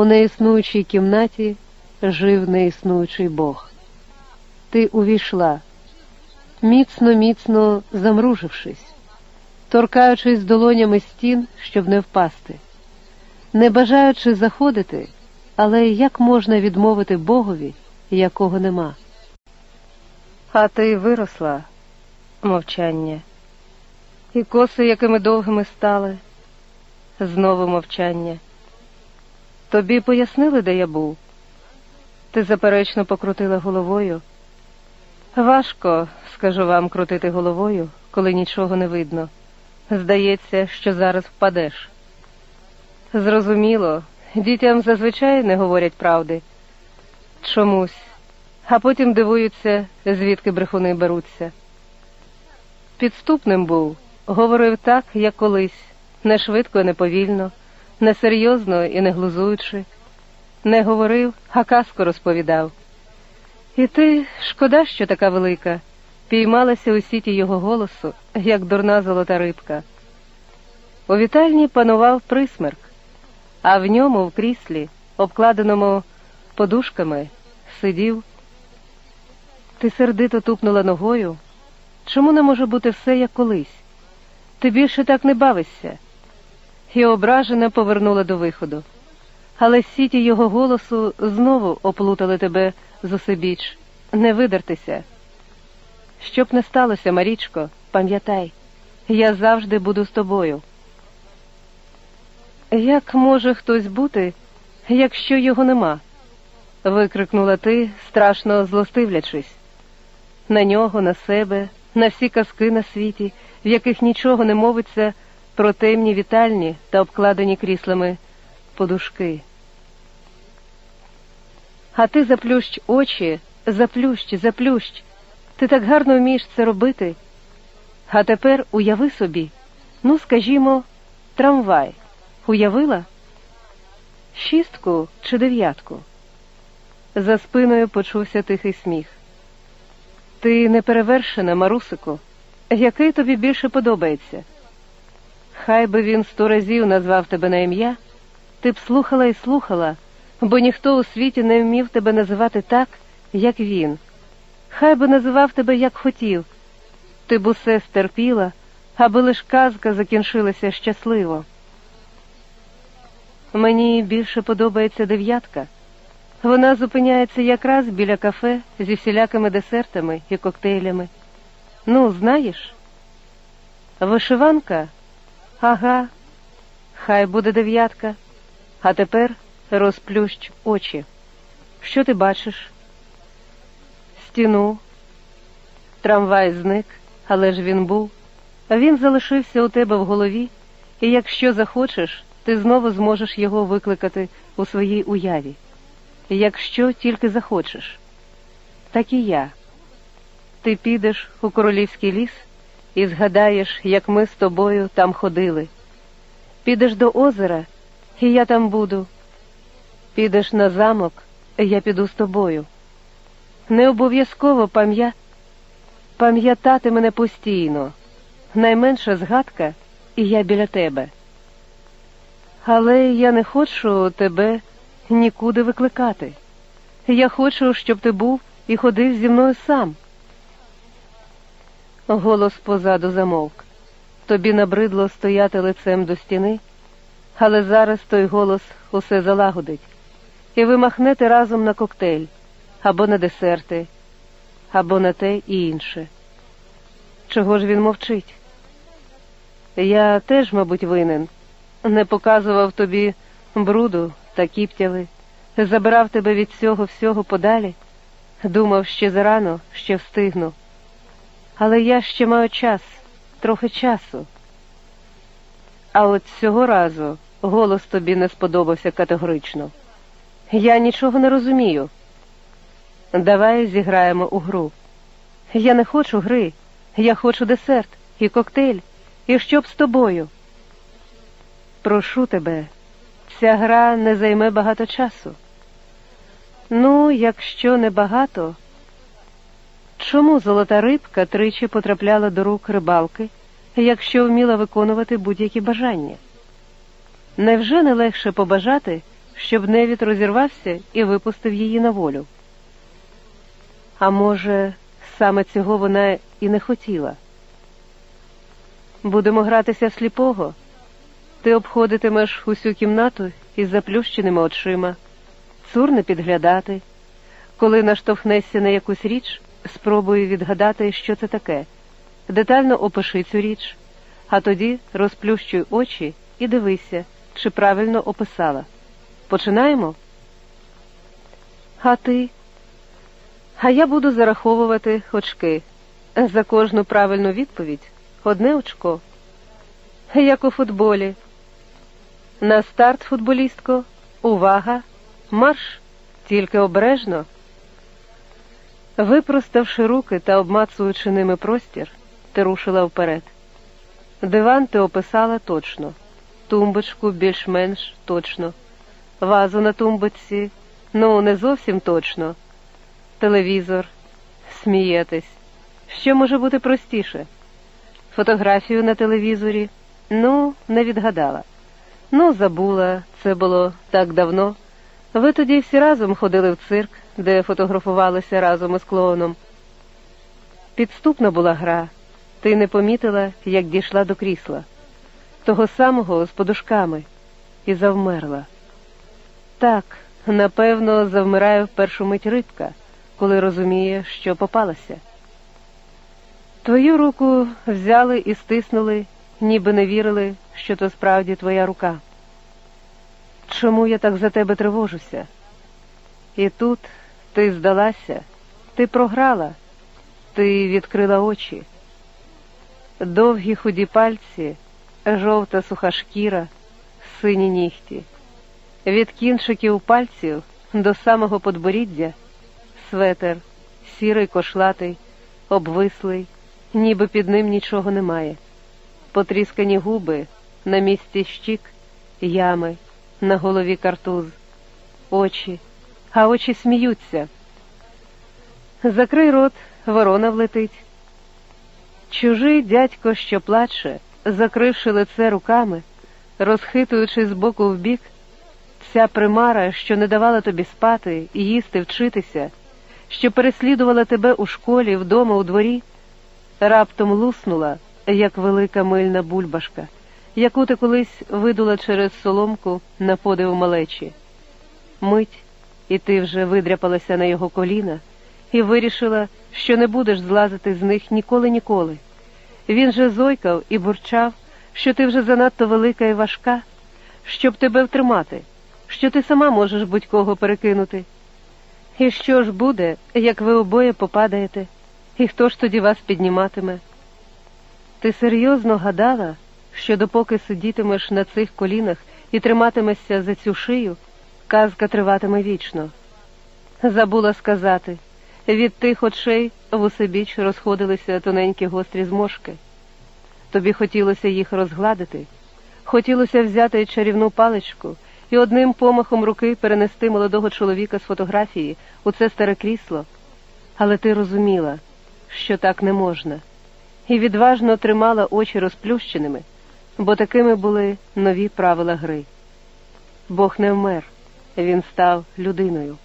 У неіснуючій кімнаті жив неіснуючий Бог. Ти увійшла, міцно, міцно замружившись, торкаючись долонями стін, щоб не впасти, не бажаючи заходити, але як можна відмовити Богові, якого нема? А ти виросла, мовчання, і коси, якими довгими стали, знову мовчання. Тобі пояснили, де я був? Ти заперечно покрутила головою. Важко, скажу вам, крутити головою, коли нічого не видно. Здається, що зараз впадеш. Зрозуміло, дітям зазвичай не говорять правди. Чомусь, а потім дивуються, звідки брехуни беруться. Підступним був, говорив так, як колись, не швидко, не повільно, не серйозно і не глузуючи, не говорив, а казку розповідав. І ти, шкода, що така велика, піймалася у сіті його голосу, як дурна золота рибка. У вітальні панував присмерк, а в ньому, в кріслі, обкладеному подушками, сидів. Ти сердито тупнула ногою. Чому не може бути все як колись? Ти більше так не бавишся. І ображена повернула до виходу. Але сіті його голосу знову оплутали тебе зусебіч, не видертися. Щоб не сталося, Марічко, пам'ятай, я завжди буду з тобою. Як може хтось бути, якщо його нема? викрикнула ти, страшно злостивлячись. На нього, на себе, на всі казки на світі, в яких нічого не мовиться про темні вітальні та обкладені кріслами подушки. А ти заплющ очі, заплющ, заплющ. Ти так гарно вмієш це робити. А тепер уяви собі, ну, скажімо, трамвай. Уявила? Шістку чи дев'ятку? За спиною почувся тихий сміх. Ти неперевершена, Марусику, який тобі більше подобається? Хай би він сто разів назвав тебе на ім'я, ти б слухала і слухала, бо ніхто у світі не вмів тебе називати так, як він. Хай би називав тебе, як хотів. Ти б усе стерпіла, аби лиш казка закінчилася щасливо. Мені більше подобається дев'ятка. Вона зупиняється якраз біля кафе зі всілякими десертами і коктейлями. Ну, знаєш? Вишиванка? Ага, хай буде дев'ятка. А тепер розплющ очі. Що ти бачиш? Стіну. Трамвай зник, але ж він був. Він залишився у тебе в голові, і якщо захочеш, ти знову зможеш його викликати у своїй уяві. Якщо тільки захочеш. Так і я. Ти підеш у королівський ліс і згадаєш, як ми з тобою там ходили. Підеш до озера, і я там буду. Підеш на замок, і я піду з тобою. Не обов'язково пам'я... пам'ятати мене постійно, найменша згадка, і я біля тебе. Але я не хочу тебе нікуди викликати. Я хочу, щоб ти був і ходив зі мною сам. Голос позаду замовк. Тобі набридло стояти лицем до стіни, але зараз той голос усе залагодить, і ви махнете разом на коктейль, або на десерти, або на те і інше. Чого ж він мовчить? Я теж, мабуть, винен, не показував тобі бруду та кіптяви, забирав тебе від цього всього подалі, думав, ще зарано, ще встигну. Але я ще маю час, трохи часу. А от цього разу голос тобі не сподобався категорично. Я нічого не розумію. Давай зіграємо у гру. Я не хочу гри, я хочу десерт і коктейль, і щоб з тобою. Прошу тебе, ця гра не займе багато часу. Ну, якщо не багато. Чому золота рибка тричі потрапляла до рук рибалки, якщо вміла виконувати будь-які бажання? Невже не легше побажати, щоб невід розірвався і випустив її на волю. А може, саме цього вона і не хотіла. Будемо гратися сліпого. Ти обходитимеш усю кімнату із заплющеними очима, цур не підглядати. Коли наштовхнешся на якусь річ, спробуй відгадати, що це таке. Детально опиши цю річ, а тоді розплющуй очі і дивися, чи правильно описала. Починаємо? А ти? А я буду зараховувати очки. За кожну правильну відповідь одне очко. Як у футболі. На старт, футболістко, увага, марш, тільки обережно. Випроставши руки та обмацуючи ними простір, ти рушила вперед. Диван ти описала точно, тумбочку більш-менш точно, вазу на тумбочці, ну не зовсім точно. Телевізор, смієтесь. Що може бути простіше? Фотографію на телевізорі, ну, не відгадала. Ну, забула, це було так давно. Ви тоді всі разом ходили в цирк, де фотографувалися разом із клоуном. Підступна була гра. Ти не помітила, як дійшла до крісла, того самого з подушками, і завмерла. Так, напевно, завмирає в першу мить рибка, коли розуміє, що попалася. Твою руку взяли і стиснули, ніби не вірили, що то справді твоя рука. Чому я так за тебе тривожуся? І тут ти здалася, ти програла, ти відкрила очі. Довгі худі пальці, жовта суха шкіра, сині нігті. Від кінчиків пальців до самого подборіддя светер, сірий кошлатий, обвислий, ніби під ним нічого немає. Потріскані губи, на місці щік, ями, на голові картуз, очі, а очі сміються. Закрий рот, ворона влетить. Чужий дядько, що плаче, закривши лице руками, розхитуючи з боку в бік, ця примара, що не давала тобі спати, їсти, вчитися, що переслідувала тебе у школі, вдома, у дворі, раптом луснула, як велика мильна бульбашка, яку ти колись видула через соломку на подив малечі. Мить, і ти вже видряпалася на його коліна і вирішила, що не будеш злазити з них ніколи-ніколи. Він же зойкав і бурчав, що ти вже занадто велика і важка, щоб тебе втримати, що ти сама можеш будь-кого перекинути. І що ж буде, як ви обоє попадаєте, і хто ж тоді вас підніматиме? Ти серйозно гадала, що допоки сидітимеш на цих колінах і триматимешся за цю шию, казка триватиме вічно. Забула сказати. Від тих очей в усебіч розходилися тоненькі гострі зморшки. Тобі хотілося їх розгладити, хотілося взяти чарівну паличку і одним помахом руки перенести молодого чоловіка з фотографії у це старе крісло, але ти розуміла, що так не можна, і відважно тримала очі розплющеними, бо такими були нові правила гри. Бог не вмер, він став людиною.